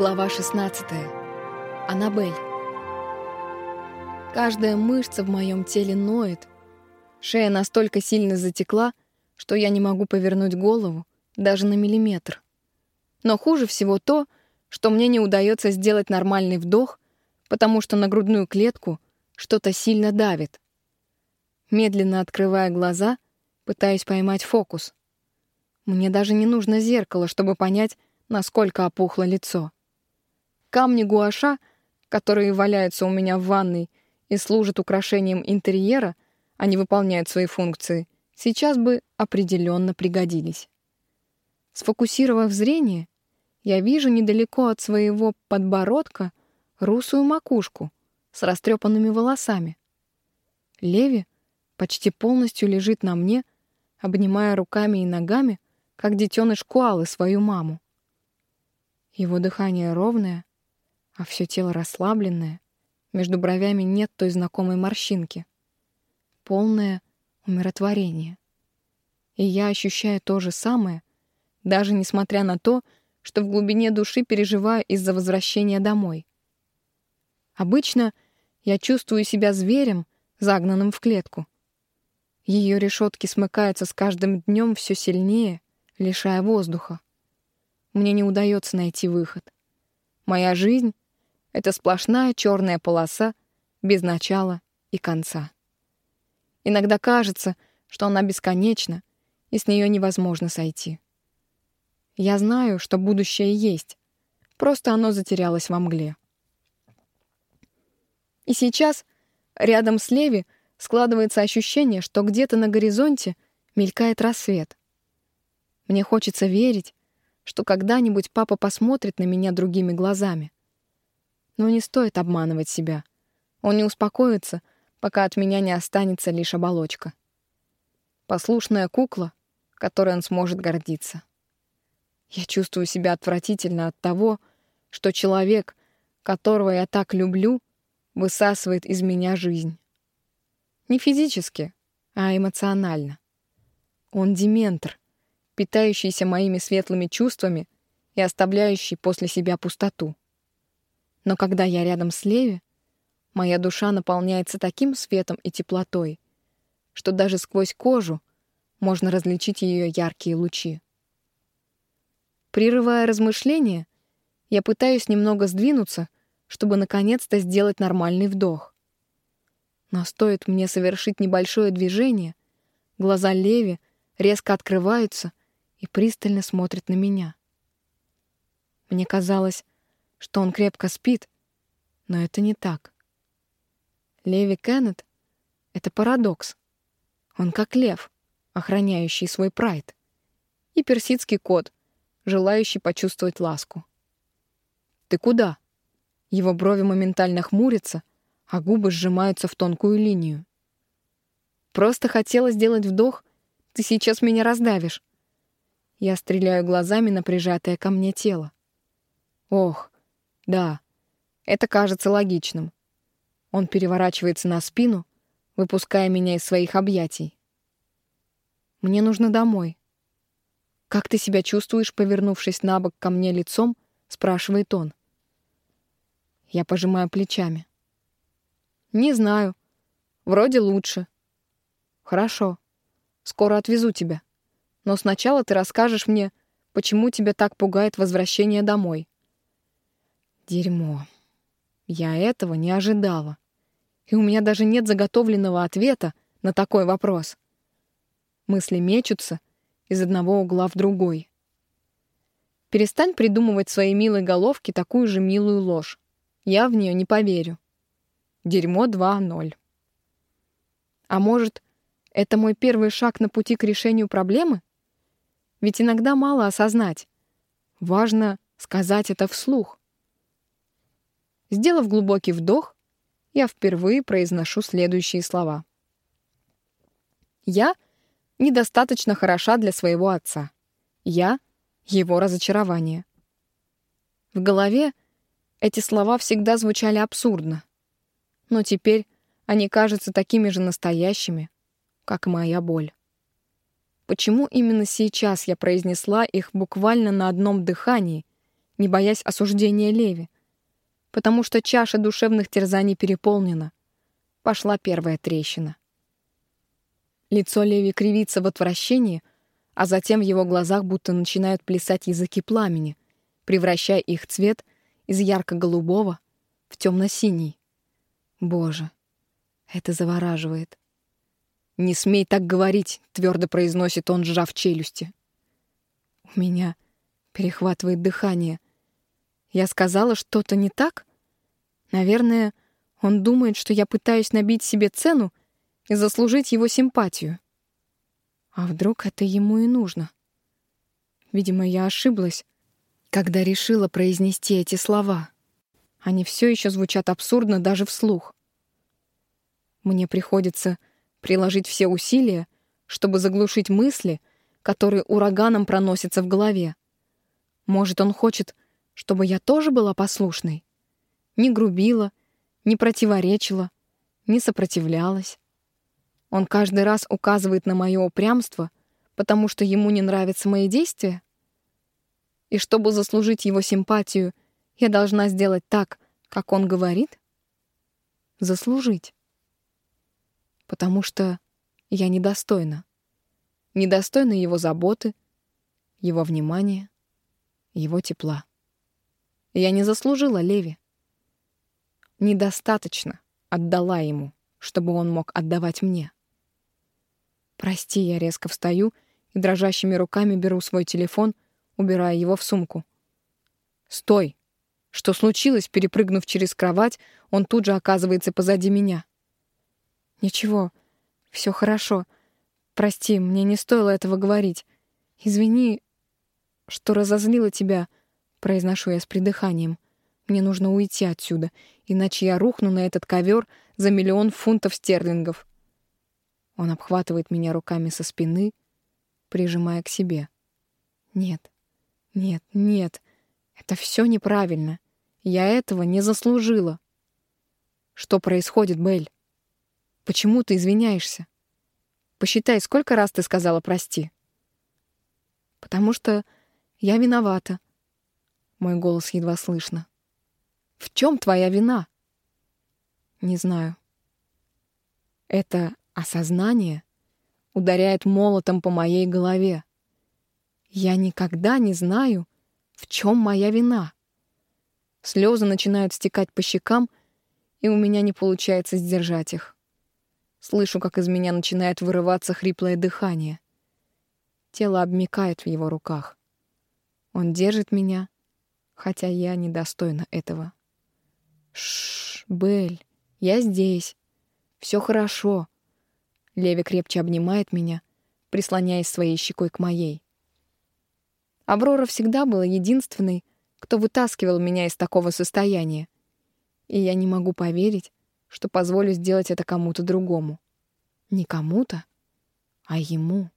Глава 16. Аннабель. Каждая мышца в моем теле ноет. Шея настолько сильно затекла, что я не могу повернуть голову даже на миллиметр. Но хуже всего то, что мне не удается сделать нормальный вдох, потому что на грудную клетку что-то сильно давит. Медленно открывая глаза, пытаюсь поймать фокус. Мне даже не нужно зеркало, чтобы понять, насколько опухло лицо. Камни гуаша, которые валяются у меня в ванной и служат украшением интерьера, они выполняют свои функции, сейчас бы определенно пригодились. Сфокусировав зрение, я вижу недалеко от своего подбородка русую макушку с растрепанными волосами. Леви почти полностью лежит на мне, обнимая руками и ногами, как детеныш куалы свою маму. Его дыхание ровное, а все тело расслабленное, между бровями нет той знакомой морщинки. Полное умиротворение. И я ощущаю то же самое, даже несмотря на то, что в глубине души переживаю из-за возвращения домой. Обычно я чувствую себя зверем, загнанным в клетку. Ее решетки смыкаются с каждым днем все сильнее, лишая воздуха. Мне не удается найти выход. Моя жизнь это сплошная черная полоса без начала и конца. Иногда кажется, что она бесконечна, и с нее невозможно сойти. Я знаю, что будущее есть, просто оно затерялось во мгле. И сейчас рядом с Леви складывается ощущение, что где-то на горизонте мелькает рассвет. Мне хочется верить, что когда-нибудь папа посмотрит на меня другими глазами — но не стоит обманывать себя. Он не успокоится, пока от меня не останется лишь оболочка. Послушная кукла, которой он сможет гордиться. Я чувствую себя отвратительно от того, что человек, которого я так люблю, высасывает из меня жизнь. Не физически, а эмоционально. Он дементр, питающийся моими светлыми чувствами и оставляющий после себя пустоту. Но когда я рядом с Леви, моя душа наполняется таким светом и теплотой, что даже сквозь кожу можно различить ее яркие лучи. Прерывая размышления, я пытаюсь немного сдвинуться, чтобы наконец-то сделать нормальный вдох. Но стоит мне совершить небольшое движение, глаза Леви резко открываются и пристально смотрят на меня. Мне казалось, что он крепко спит, но это не так. Леви Кеннет — это парадокс. Он как лев, охраняющий свой прайд, и персидский кот, желающий почувствовать ласку. «Ты куда?» Его брови моментально хмурятся, а губы сжимаются в тонкую линию. «Просто хотела сделать вдох, ты сейчас меня раздавишь». Я стреляю глазами на прижатое ко мне тело. Ох, да, это кажется логичным. Он переворачивается на спину, выпуская меня из своих объятий. Мне нужно домой. Как ты себя чувствуешь, повернувшись на бок ко мне лицом, спрашивает он. Я пожимаю плечами. Не знаю. Вроде лучше. Хорошо. Скоро отвезу тебя. Но сначала ты расскажешь мне, почему тебя так пугает возвращение домой. Дерьмо. Я этого не ожидала. И у меня даже нет заготовленного ответа на такой вопрос. Мысли мечутся из одного угла в другой. Перестань придумывать своей милой головке такую же милую ложь. Я в нее не поверю. Дерьмо 2-0. А может, это мой первый шаг на пути к решению проблемы? Ведь иногда мало осознать. Важно сказать это вслух. Сделав глубокий вдох, я впервые произношу следующие слова. «Я недостаточно хороша для своего отца. Я — его разочарование». В голове эти слова всегда звучали абсурдно, но теперь они кажутся такими же настоящими, как моя боль. Почему именно сейчас я произнесла их буквально на одном дыхании, не боясь осуждения Леви, потому что чаша душевных терзаний переполнена. Пошла первая трещина. Лицо Леви кривится в отвращении, а затем в его глазах будто начинают плясать языки пламени, превращая их цвет из ярко-голубого в темно-синий. Боже, это завораживает. «Не смей так говорить», — твердо произносит он, сжав челюсти. У меня перехватывает дыхание. Я сказала что-то не так? Наверное, он думает, что я пытаюсь набить себе цену и заслужить его симпатию. А вдруг это ему и нужно? Видимо, я ошиблась, когда решила произнести эти слова. Они все еще звучат абсурдно даже вслух. Мне приходится приложить все усилия, чтобы заглушить мысли, которые ураганом проносятся в голове. Может, он хочет, чтобы я тоже была послушной? Не грубила, не противоречила, не сопротивлялась. Он каждый раз указывает на мое упрямство, потому что ему не нравятся мои действия? И чтобы заслужить его симпатию, я должна сделать так, как он говорит? Заслужить. Потому что я недостойна. Недостойна его заботы, его внимания, его тепла. Я не заслужила Леви. Недостаточно отдала ему, чтобы он мог отдавать мне. «Прости», я резко встаю и дрожащими руками беру свой телефон, убирая его в сумку. «Стой!» Что случилось, перепрыгнув через кровать, он тут же оказывается позади меня. «Ничего, все хорошо. Прости, мне не стоило этого говорить. Извини, что разозлила тебя», — произношу я с придыханием. «Мне нужно уйти отсюда, иначе я рухну на этот ковер за миллион фунтов стерлингов». Он обхватывает меня руками со спины, прижимая к себе. Нет, нет, нет, это все неправильно. Я этого не заслужила. Что происходит, Белль? Почему ты извиняешься? Посчитай, сколько раз ты сказала «прости». Потому что я виновата. Мой голос едва слышно. В чем твоя вина? Не знаю. Это Осознание ударяет молотом по моей голове. Я никогда не знаю, в чем моя вина. Слезы начинают стекать по щекам, и у меня не получается сдержать их. Слышу, как из меня начинает вырываться хриплое дыхание. Тело обмикает в его руках. Он держит меня, хотя я недостойна этого. Шш, Бель, я здесь. Все хорошо. Леви крепче обнимает меня, прислоняясь своей щекой к моей. Аврора всегда была единственной, кто вытаскивал меня из такого состояния. И я не могу поверить, что позволю сделать это кому-то другому. Не кому-то, а ему.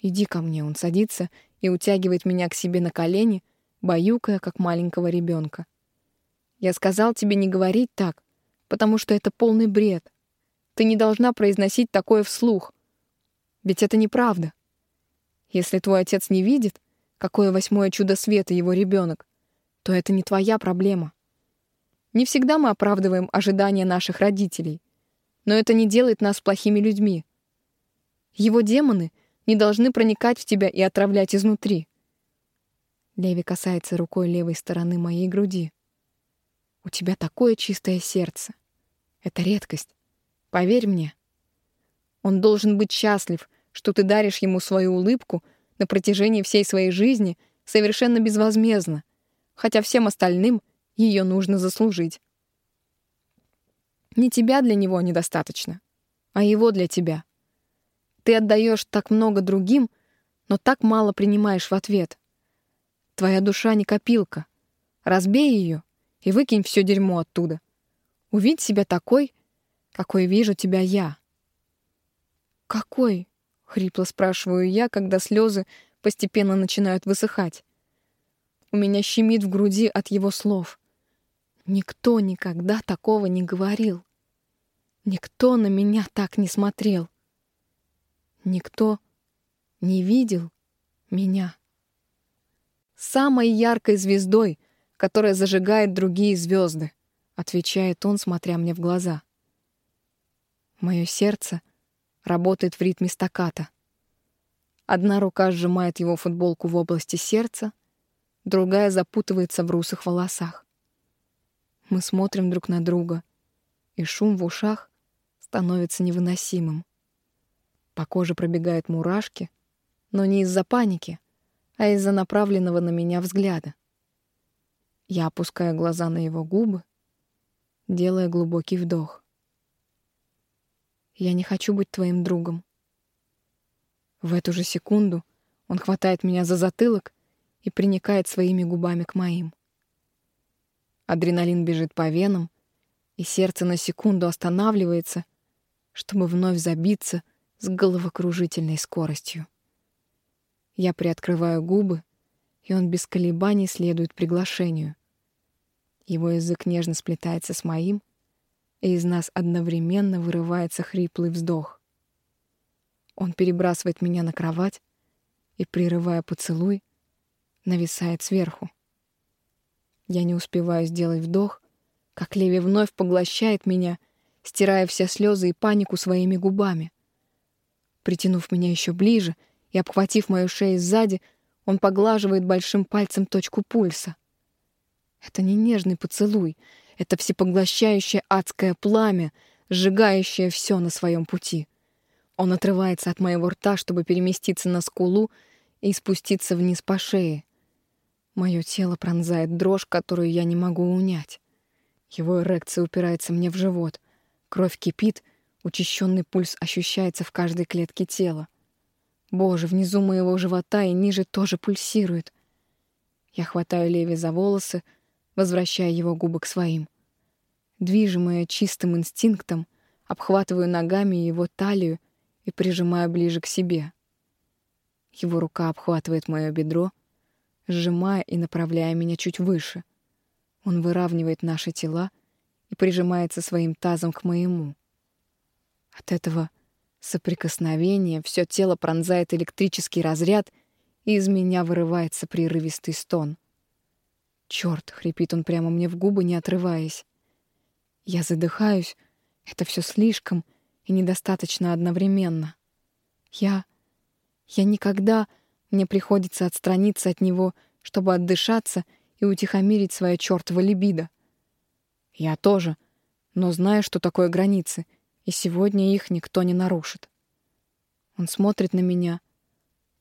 «Иди ко мне», — он садится и утягивает меня к себе на колени, баюкая, как маленького ребенка. «Я сказал тебе не говорить так, потому что это полный бред. Ты не должна произносить такое вслух. Ведь это неправда. Если твой отец не видит, какое восьмое чудо света его ребенок, то это не твоя проблема. Не всегда мы оправдываем ожидания наших родителей, но это не делает нас плохими людьми. Его демоны не должны проникать в тебя и отравлять изнутри. Леви касается рукой левой стороны моей груди. У тебя такое чистое сердце. Это редкость. Поверь мне. Он должен быть счастлив, что ты даришь ему свою улыбку на протяжении всей своей жизни совершенно безвозмездно, хотя всем остальным ее нужно заслужить. Не тебя для него недостаточно, а его для тебя. Ты отдаешь так много другим, но так мало принимаешь в ответ. Твоя душа не копилка. Разбей ее и выкинь все дерьмо оттуда. Увидь себя такой, какой вижу тебя я. «Какой?» — хрипло спрашиваю я, когда слезы постепенно начинают высыхать. У меня щемит в груди от его слов. Никто никогда такого не говорил. Никто на меня так не смотрел. Никто не видел меня. Самой яркой звездой, которая зажигает другие звезды, отвечает он, смотря мне в глаза. Мое сердце работает в ритме стаката. Одна рука сжимает его футболку в области сердца, другая запутывается в русых волосах. Мы смотрим друг на друга, и шум в ушах становится невыносимым. По коже пробегают мурашки, но не из-за паники, а из-за направленного на меня взгляда. Я опускаю глаза на его губы, делая глубокий вдох. Я не хочу быть твоим другом. В эту же секунду он хватает меня за затылок и приникает своими губами к моим. Адреналин бежит по венам, и сердце на секунду останавливается, чтобы вновь забиться с головокружительной скоростью. Я приоткрываю губы, и он без колебаний следует приглашению. Его язык нежно сплетается с моим — и из нас одновременно вырывается хриплый вздох. Он перебрасывает меня на кровать и, прерывая поцелуй, нависает сверху. Я не успеваю сделать вдох, как Леви вновь поглощает меня, стирая все слезы и панику своими губами. Притянув меня еще ближе и обхватив мою шею сзади, он поглаживает большим пальцем точку пульса. Это не нежный поцелуй — это всепоглощающее адское пламя, сжигающее все на своем пути. Он отрывается от моего рта, чтобы переместиться на скулу и спуститься вниз по шее. Мое тело пронзает дрожь, которую я не могу унять. Его эрекция упирается мне в живот. Кровь кипит, учащенный пульс ощущается в каждой клетке тела. Боже, внизу моего живота и ниже тоже пульсирует. Я хватаю Леви за волосы, возвращая его губы к своим. Движимая чистым инстинктом, обхватываю ногами его талию и прижимаю ближе к себе. Его рука обхватывает мое бедро, сжимая и направляя меня чуть выше. Он выравнивает наши тела и прижимается своим тазом к моему. От этого соприкосновения все тело пронзает электрический разряд, и из меня вырывается прерывистый стон. Черт, хрипит он прямо мне в губы, не отрываясь. Я задыхаюсь. Это все слишком и недостаточно одновременно. Я... Я никогда... Мне приходится отстраниться от него, чтобы отдышаться и утихомирить свое чёртово либидо. Я тоже, но знаю, что такое границы, и сегодня их никто не нарушит. Он смотрит на меня,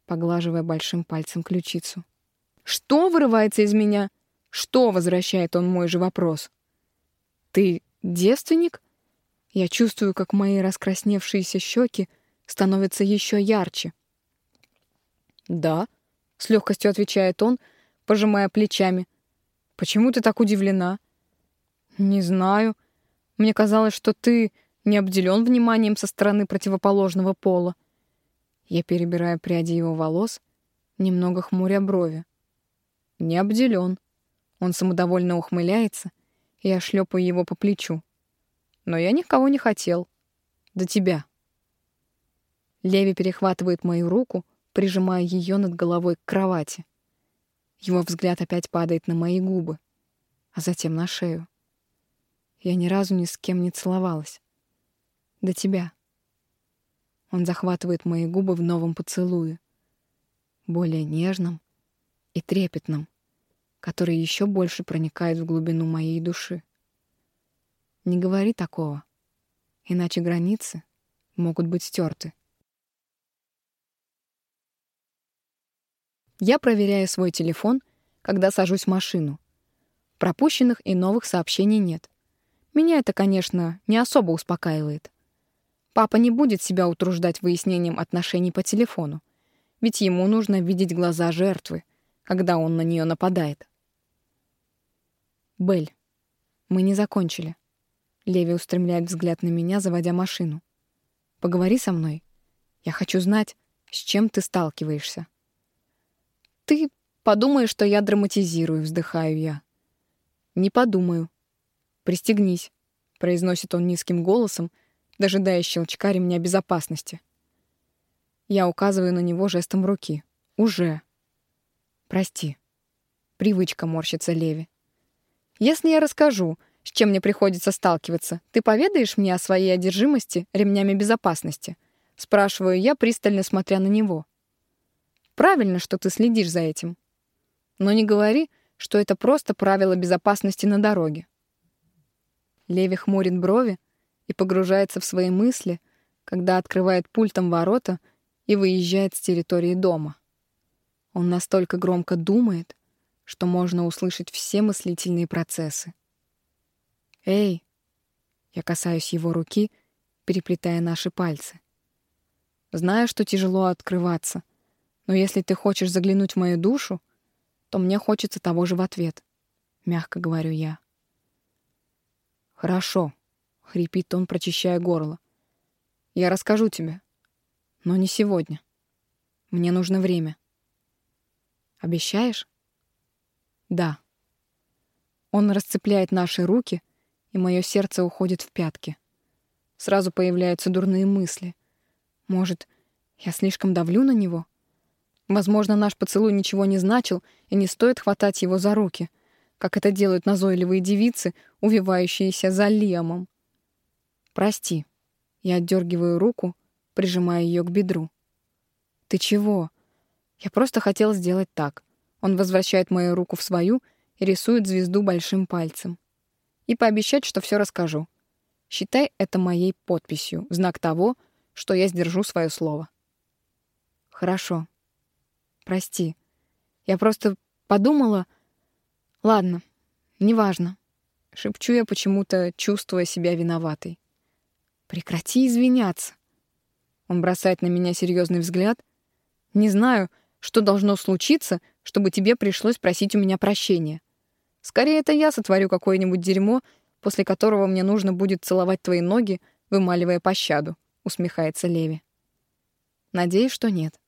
поглаживая большим пальцем ключицу. «Что вырывается из меня?» Что возвращает он мой же вопрос? Ты девственник? Я чувствую, как мои раскрасневшиеся щеки становятся еще ярче. Да, с легкостью отвечает он, пожимая плечами. Почему ты так удивлена? Не знаю. Мне казалось, что ты не обделен вниманием со стороны противоположного пола. Я перебираю пряди его волос, немного хмуря брови. Не обделен. Он самодовольно ухмыляется, и я шлепаю его по плечу. Но я никого не хотел. До тебя. Леви перехватывает мою руку, прижимая ее над головой к кровати. Его взгляд опять падает на мои губы, а затем на шею. Я ни разу ни с кем не целовалась. До тебя. Он захватывает мои губы в новом поцелуе, более нежном и трепетном который еще больше проникает в глубину моей души. Не говори такого, иначе границы могут быть стерты. Я проверяю свой телефон, когда сажусь в машину. Пропущенных и новых сообщений нет. Меня это, конечно, не особо успокаивает. Папа не будет себя утруждать выяснением отношений по телефону, ведь ему нужно видеть глаза жертвы, когда он на нее нападает. Бель, мы не закончили. Леви устремляет взгляд на меня, заводя машину. Поговори со мной. Я хочу знать, с чем ты сталкиваешься. Ты подумаешь, что я драматизирую, вздыхаю я. Не подумаю. Пристегнись, произносит он низким голосом, дожидаясь щелчка ремня безопасности. Я указываю на него жестом руки. Уже. Прости. Привычка морщится Леви. Если я расскажу, с чем мне приходится сталкиваться, ты поведаешь мне о своей одержимости ремнями безопасности? Спрашиваю я, пристально смотря на него. Правильно, что ты следишь за этим. Но не говори, что это просто правила безопасности на дороге. Леви хмурит брови и погружается в свои мысли, когда открывает пультом ворота и выезжает с территории дома. Он настолько громко думает, что можно услышать все мыслительные процессы. «Эй!» Я касаюсь его руки, переплетая наши пальцы. Знаю, что тяжело открываться, но если ты хочешь заглянуть в мою душу, то мне хочется того же в ответ. Мягко говорю я. «Хорошо», — хрипит он, прочищая горло. «Я расскажу тебе, но не сегодня. Мне нужно время». «Обещаешь?» «Да». Он расцепляет наши руки — и мое сердце уходит в пятки. Сразу появляются дурные мысли. Может, я слишком давлю на него? Возможно, наш поцелуй ничего не значил, и не стоит хватать его за руки, как это делают назойливые девицы, увивающиеся за Лиамом. «Прости». Я отдергиваю руку, прижимая ее к бедру. «Ты чего?» Я просто хотел сделать так. Он возвращает мою руку в свою и рисует звезду большим пальцем и пообещать, что все расскажу. Считай это моей подписью, в знак того, что я сдержу свое слово. Хорошо. Прости. Я просто подумала... Ладно, неважно. Шепчу я почему-то, чувствуя себя виноватой. Прекрати извиняться. Он бросает на меня серьезный взгляд. Не знаю, что должно случиться, чтобы тебе пришлось просить у меня прощения. Скорее, это я сотворю какое-нибудь дерьмо, после которого мне нужно будет целовать твои ноги, вымаливая пощаду», — усмехается Леви. «Надеюсь, что нет.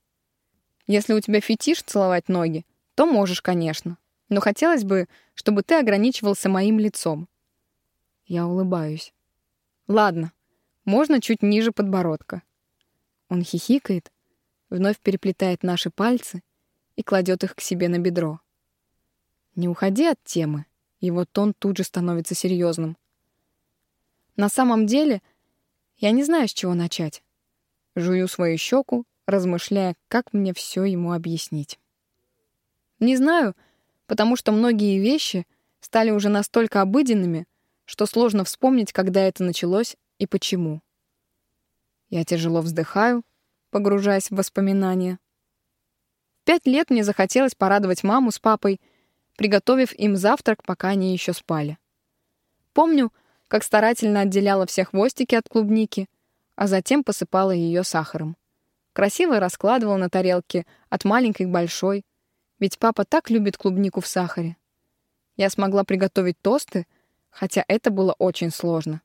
Если у тебя фетиш целовать ноги, то можешь, конечно. Но хотелось бы, чтобы ты ограничивался моим лицом». Я улыбаюсь. «Ладно, можно чуть ниже подбородка». Он хихикает, вновь переплетает наши пальцы и кладет их к себе на бедро. Не уходи от темы. Его тон тут же становится серьезным. На самом деле, я не знаю, с чего начать. Жую свою щеку, размышляя, как мне все ему объяснить. Не знаю, потому что многие вещи стали уже настолько обыденными, что сложно вспомнить, когда это началось и почему. Я тяжело вздыхаю, погружаясь в воспоминания. В пять лет мне захотелось порадовать маму с папой — приготовив им завтрак, пока они еще спали. Помню, как старательно отделяла все хвостики от клубники, а затем посыпала ее сахаром. Красиво раскладывала на тарелке от маленькой к большой, ведь папа так любит клубнику в сахаре. Я смогла приготовить тосты, хотя это было очень сложно.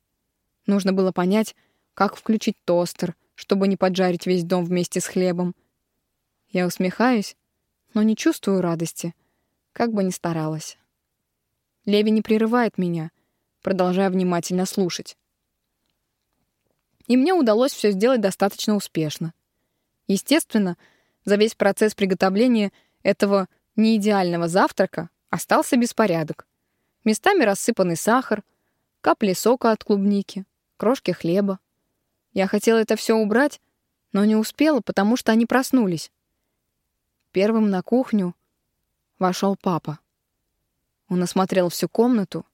Нужно было понять, как включить тостер, чтобы не поджарить весь дом вместе с хлебом. Я усмехаюсь, но не чувствую радости — как бы ни старалась. Леви не прерывает меня, продолжая внимательно слушать. И мне удалось все сделать достаточно успешно. Естественно, за весь процесс приготовления этого неидеального завтрака остался беспорядок. Местами рассыпанный сахар, капли сока от клубники, крошки хлеба. Я хотела это все убрать, но не успела, потому что они проснулись. Первым на кухню вошел папа. Он осмотрел всю комнату,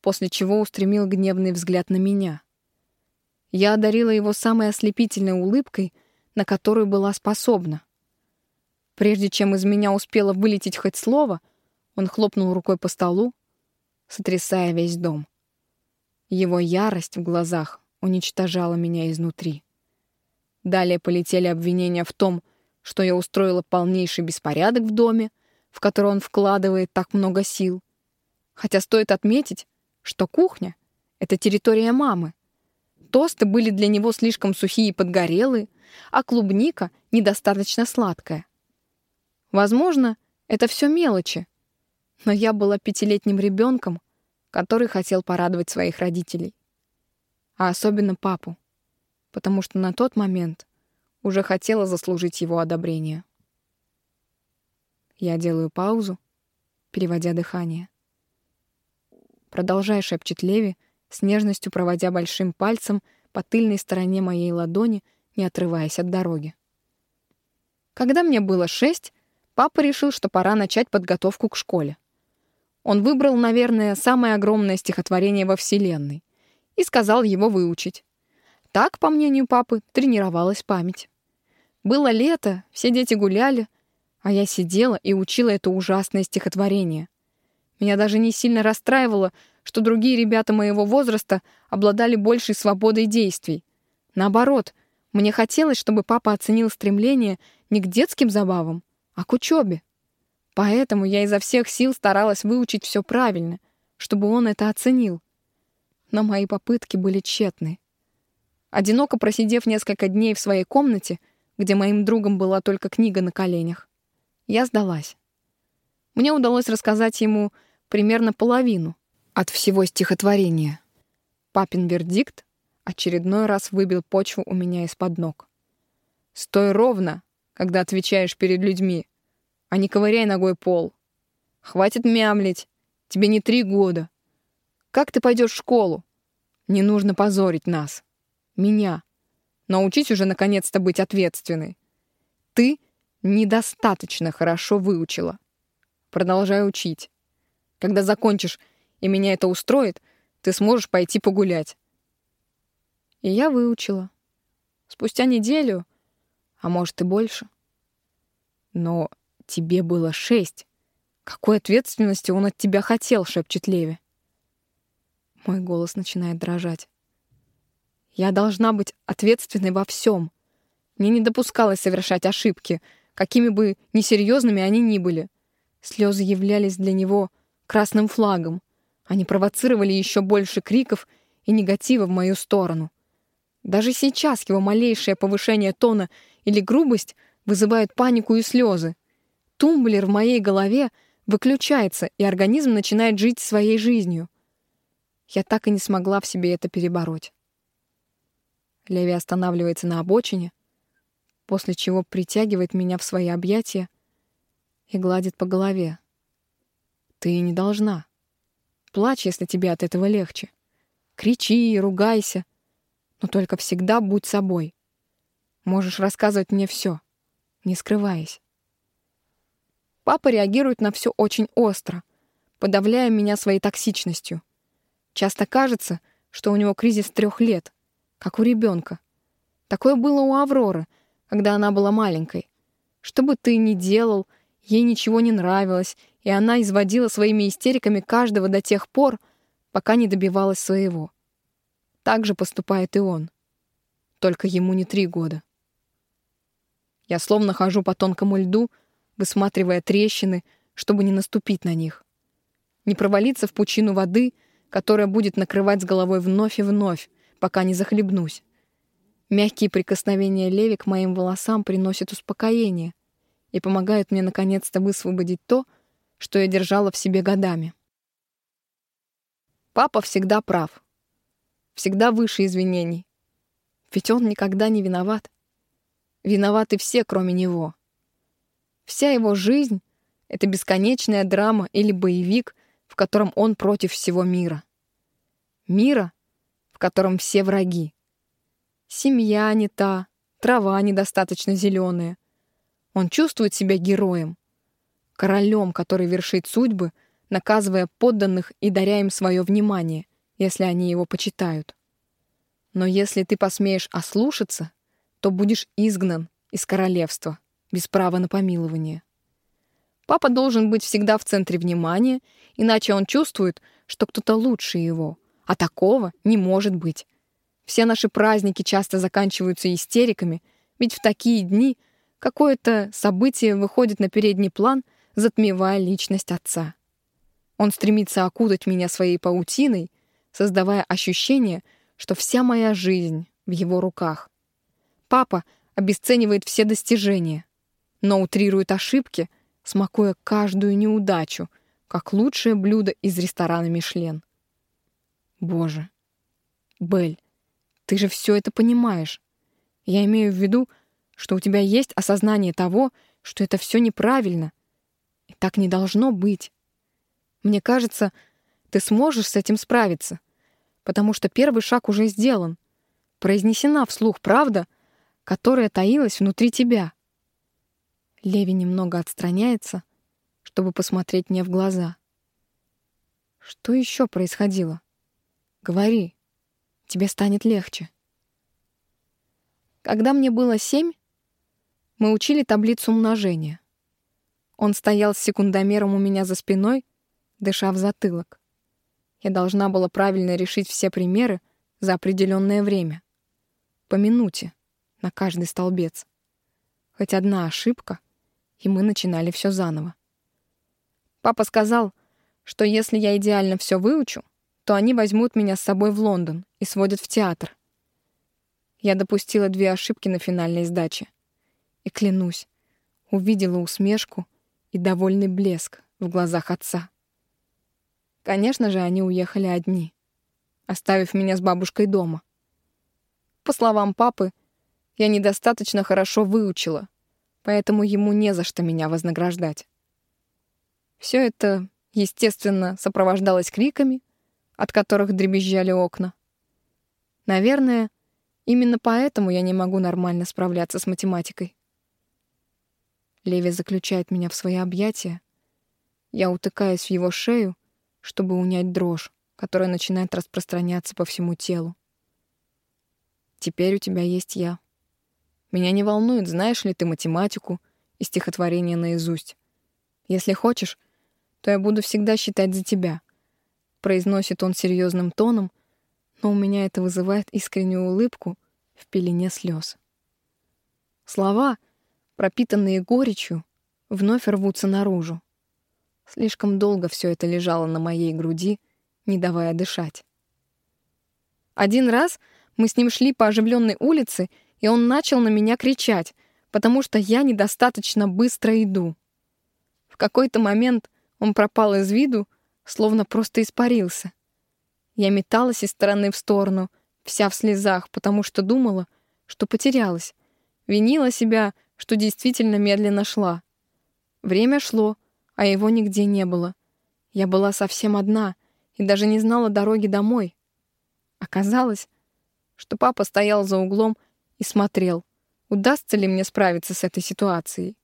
после чего устремил гневный взгляд на меня. Я одарила его самой ослепительной улыбкой, на которую была способна. Прежде чем из меня успело вылететь хоть слово, он хлопнул рукой по столу, сотрясая весь дом. Его ярость в глазах уничтожала меня изнутри. Далее полетели обвинения в том, что я устроила полнейший беспорядок в доме, в который он вкладывает так много сил. Хотя стоит отметить, что кухня — это территория мамы. Тосты были для него слишком сухие и подгорелые, а клубника недостаточно сладкая. Возможно, это все мелочи, но я была пятилетним ребенком, который хотел порадовать своих родителей. А особенно папу, потому что на тот момент уже хотела заслужить его одобрение. Я делаю паузу переводя дыхание. «Продолжай», — шепчет Леви, с нежностью проводя большим пальцем по тыльной стороне моей ладони, не отрываясь от дороги. Когда мне было шесть, папа решил, что пора начать подготовку к школе. Он выбрал, наверное, самое огромное стихотворение во Вселенной и сказал его выучить. Так, по мнению папы, тренировалась память. Было лето, все дети гуляли, а я сидела и учила это ужасное стихотворение. Меня даже не сильно расстраивало, что другие ребята моего возраста обладали большей свободой действий. Наоборот, мне хотелось, чтобы папа оценил стремление не к детским забавам, а к учебе. Поэтому я изо всех сил старалась выучить все правильно, чтобы он это оценил. Но мои попытки были тщетны. Одиноко просидев несколько дней в своей комнате, где моим другом была только книга на коленях, я сдалась. Мне удалось рассказать ему примерно половину от всего стихотворения. Папин вердикт очередной раз выбил почву у меня из-под ног. «Стой ровно, когда отвечаешь перед людьми, а не ковыряй ногой пол. Хватит мямлить, тебе не три года. Как ты пойдешь в школу? Не нужно позорить нас. Меня. Научись уже наконец-то быть ответственной. Ты недостаточно хорошо выучила. Продолжай учить. Когда закончишь, и меня это устроит, ты сможешь пойти погулять. И я выучила. Спустя неделю, а может и больше. Но тебе было шесть. Какой ответственности он от тебя хотел, шепчет Леви. Мой голос начинает дрожать. Я должна быть ответственной во всем. Мне не допускалось совершать ошибки, какими бы несерьезными они ни были. Слезы являлись для него красным флагом. Они провоцировали еще больше криков и негатива в мою сторону. Даже сейчас его малейшее повышение тона или грубость вызывают панику и слезы. Тумблер в моей голове выключается, и организм начинает жить своей жизнью. Я так и не смогла в себе это перебороть. Леви останавливается на обочине, после чего притягивает меня в свои объятия и гладит по голове. Ты не должна. Плачь, если тебе от этого легче. Кричи и ругайся, но только всегда будь собой. Можешь рассказывать мне все, не скрываясь. Папа реагирует на все очень остро, подавляя меня своей токсичностью. Часто кажется, что у него кризис трех лет, как у ребенка. Такое было у Авроры, когда она была маленькой. Что бы ты ни делал, ей ничего не нравилось, и она изводила своими истериками каждого до тех пор, пока не добивалась своего. Так же поступает и он. Только ему не три года. Я словно хожу по тонкому льду, высматривая трещины, чтобы не наступить на них. Не провалиться в пучину воды, которая будет накрывать с головой вновь и вновь, пока не захлебнусь. Мягкие прикосновения Леви к моим волосам приносят успокоение и помогают мне наконец-то высвободить то, что я держала в себе годами. Папа всегда прав. Всегда выше извинений. Ведь он никогда не виноват. Виноваты все, кроме него. Вся его жизнь — это бесконечная драма или боевик, в котором он против всего мира. Мира, в котором все враги. Семья не та, трава недостаточно зеленая. Он чувствует себя героем, королем, который вершит судьбы, наказывая подданных и даря им свое внимание, если они его почитают. Но если ты посмеешь ослушаться, то будешь изгнан из королевства без права на помилование. Папа должен быть всегда в центре внимания, иначе он чувствует, что кто-то лучше его, а такого не может быть. Все наши праздники часто заканчиваются истериками, ведь в такие дни какое-то событие выходит на передний план, затмевая личность отца. Он стремится окутать меня своей паутиной, создавая ощущение, что вся моя жизнь в его руках. Папа обесценивает все достижения, но утрирует ошибки, смакуя каждую неудачу, как лучшее блюдо из ресторана «Мишлен». Боже, Бель, ты же все это понимаешь. Я имею в виду, что у тебя есть осознание того, что это все неправильно. И так не должно быть. Мне кажется, ты сможешь с этим справиться, потому что первый шаг уже сделан. Произнесена вслух правда, которая таилась внутри тебя. Леви немного отстраняется, чтобы посмотреть мне в глаза. Что еще происходило? Говори, тебе станет легче. Когда мне было семь, мы учили таблицу умножения. Он стоял с секундомером у меня за спиной, дыша в затылок. Я должна была правильно решить все примеры за определенное время. По минуте на каждый столбец. Хоть одна ошибка, и мы начинали все заново. Папа сказал, что если я идеально все выучу, то они возьмут меня с собой в Лондон и сводят в театр. Я допустила две ошибки на финальной сдаче. И клянусь, увидела усмешку и довольный блеск в глазах отца. Конечно же, они уехали одни, оставив меня с бабушкой дома. По словам папы, я недостаточно хорошо выучила, поэтому ему не за что меня вознаграждать. Все это, естественно, сопровождалось криками, от которых дребезжали окна. Наверное, именно поэтому я не могу нормально справляться с математикой. Леви заключает меня в свои объятия. Я утыкаюсь в его шею, чтобы унять дрожь, которая начинает распространяться по всему телу. Теперь у тебя есть я. Меня не волнует, знаешь ли ты математику и стихотворение наизусть. Если хочешь, то я буду всегда считать за тебя. Произносит он серьезным тоном, но у меня это вызывает искреннюю улыбку в пелене слез. Слова — пропитанные горечью, вновь рвутся наружу. Слишком долго все это лежало на моей груди, не давая дышать. Один раз мы с ним шли по оживленной улице, и он начал на меня кричать, потому что я недостаточно быстро иду. В какой-то момент он пропал из виду, словно просто испарился. Я металась из стороны в сторону, вся в слезах, потому что думала, что потерялась. Винила себя, что действительно медленно шла. Время шло, а его нигде не было. Я была совсем одна и даже не знала дороги домой. Оказалось, что папа стоял за углом и смотрел, удастся ли мне справиться с этой ситуацией.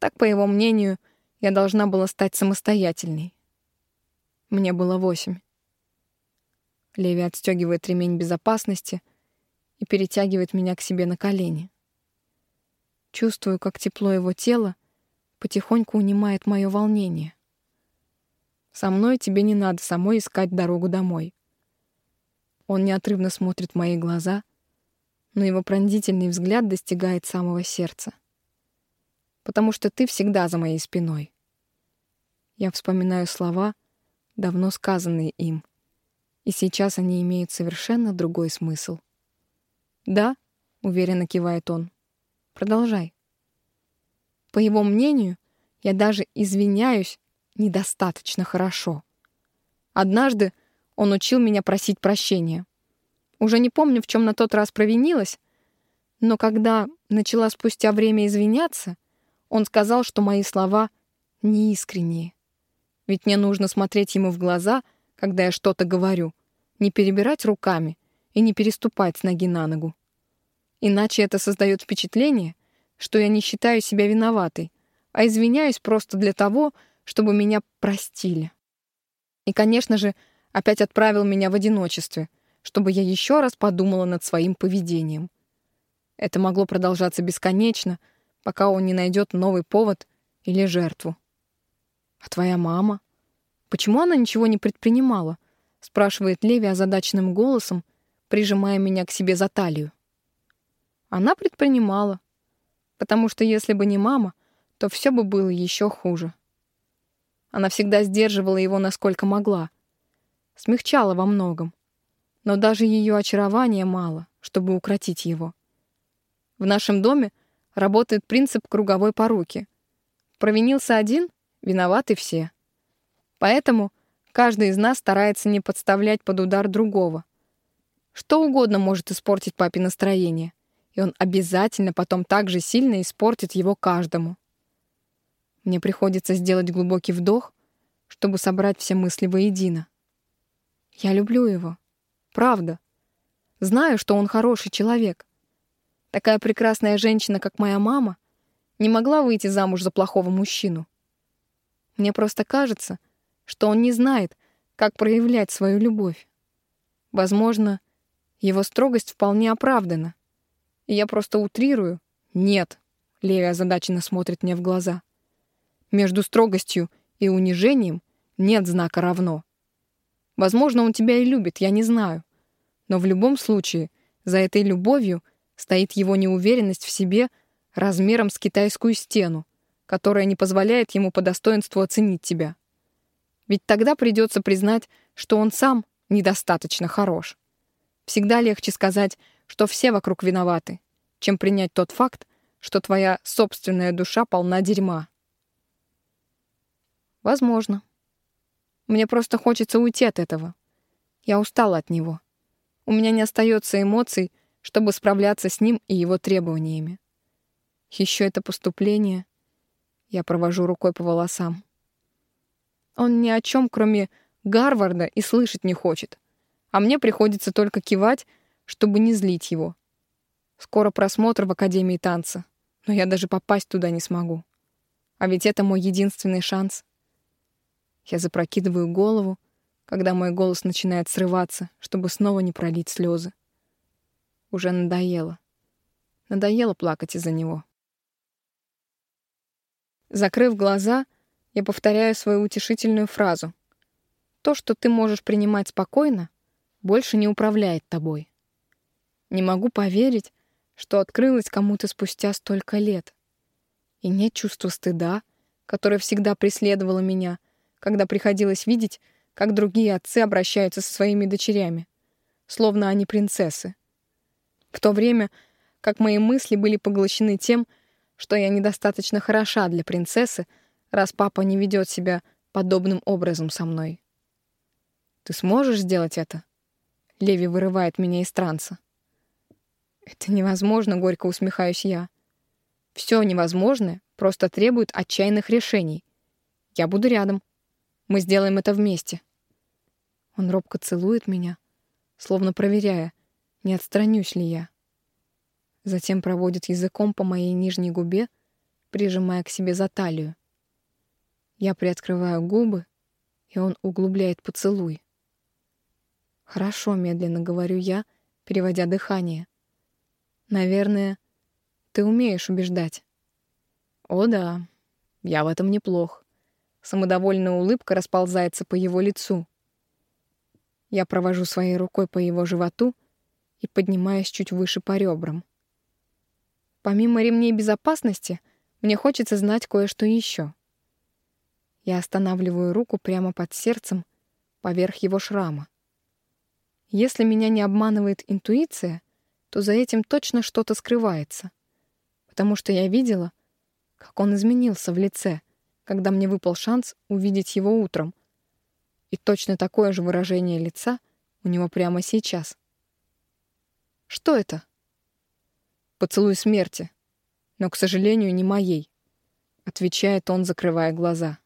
Так, по его мнению, я должна была стать самостоятельной. Мне было восемь. Леви отстегивает ремень безопасности и перетягивает меня к себе на колени. Чувствую, как тепло его тела потихоньку унимает мое волнение. Со мной тебе не надо самой искать дорогу домой. Он неотрывно смотрит в мои глаза, но его пронзительный взгляд достигает самого сердца. Потому что ты всегда за моей спиной. Я вспоминаю слова, давно сказанные им, и сейчас они имеют совершенно другой смысл. «Да», — уверенно кивает он, Продолжай. По его мнению, я даже извиняюсь недостаточно хорошо. Однажды он учил меня просить прощения. Уже не помню, в чем на тот раз провинилась, но когда начала спустя время извиняться, он сказал, что мои слова неискренние. Ведь мне нужно смотреть ему в глаза, когда я что-то говорю, не перебирать руками и не переступать с ноги на ногу. Иначе это создает впечатление, что я не считаю себя виноватой, а извиняюсь просто для того, чтобы меня простили. И, конечно же, опять отправил меня в одиночестве, чтобы я еще раз подумала над своим поведением. Это могло продолжаться бесконечно, пока он не найдет новый повод или жертву. «А твоя мама? Почему она ничего не предпринимала?» — спрашивает Леви озадаченным голосом, прижимая меня к себе за талию. Она предпринимала. Потому что если бы не мама, то все бы было еще хуже. Она всегда сдерживала его насколько могла. Смягчала во многом. Но даже ее очарования мало, чтобы укротить его. В нашем доме работает принцип круговой поруки. Провинился один — виноваты все. Поэтому каждый из нас старается не подставлять под удар другого. Что угодно может испортить папе настроение — и он обязательно потом так же сильно испортит его каждому. Мне приходится сделать глубокий вдох, чтобы собрать все мысли воедино. Я люблю его. Правда. Знаю, что он хороший человек. Такая прекрасная женщина, как моя мама, не могла выйти замуж за плохого мужчину. Мне просто кажется, что он не знает, как проявлять свою любовь. Возможно, его строгость вполне оправдана. И я просто утрирую. Нет, Леви озадаченно смотрит мне в глаза. Между строгостью и унижением нет знака равно. Возможно, он тебя и любит, я не знаю. Но в любом случае, за этой любовью стоит его неуверенность в себе размером с китайскую стену, которая не позволяет ему по достоинству оценить тебя. Ведь тогда придется признать, что он сам недостаточно хорош. Всегда легче сказать, что все вокруг виноваты, чем принять тот факт, что твоя собственная душа полна дерьма. Возможно. Мне просто хочется уйти от этого. Я устала от него. У меня не остается эмоций, чтобы справляться с ним и его требованиями. Еще это поступление. Я провожу рукой по волосам. Он ни о чем, кроме Гарварда, и слышать не хочет. А мне приходится только кивать, чтобы не злить его. Скоро просмотр в Академии танца, но я даже попасть туда не смогу. А ведь это мой единственный шанс. Я запрокидываю голову, когда мой голос начинает срываться, чтобы снова не пролить слезы. Уже надоело. Надоело плакать из-за него. Закрыв глаза, я повторяю свою утешительную фразу. То, что ты можешь принимать спокойно, больше не управляет тобой. Не могу поверить, что открылось кому-то спустя столько лет. И нет чувства стыда, которое всегда преследовало меня, когда приходилось видеть, как другие отцы обращаются со своими дочерями, словно они принцессы. В то время, как мои мысли были поглощены тем, что я недостаточно хороша для принцессы, раз папа не ведет себя подобным образом со мной. «Ты сможешь сделать это?» Леви вырывает меня из транса. «Это невозможно», — горько усмехаюсь я. «Все невозможное просто требует отчаянных решений. Я буду рядом. Мы сделаем это вместе». Он робко целует меня, словно проверяя, не отстранюсь ли я. Затем проводит языком по моей нижней губе, прижимая к себе за талию. Я приоткрываю губы, и он углубляет поцелуй. «Хорошо», — медленно говорю я, переводя дыхание. «Наверное, ты умеешь убеждать». «О да, я в этом неплох». Самодовольная улыбка расползается по его лицу. Я провожу своей рукой по его животу и поднимаюсь чуть выше по ребрам. Помимо ремней безопасности, мне хочется знать кое-что еще. Я останавливаю руку прямо под сердцем, поверх его шрама. Если меня не обманывает интуиция, то за этим точно что-то скрывается. Потому что я видела, как он изменился в лице, когда мне выпал шанс увидеть его утром. И точно такое же выражение лица у него прямо сейчас. Что это? Поцелуй смерти, но, к сожалению, не моей, отвечает он, закрывая глаза.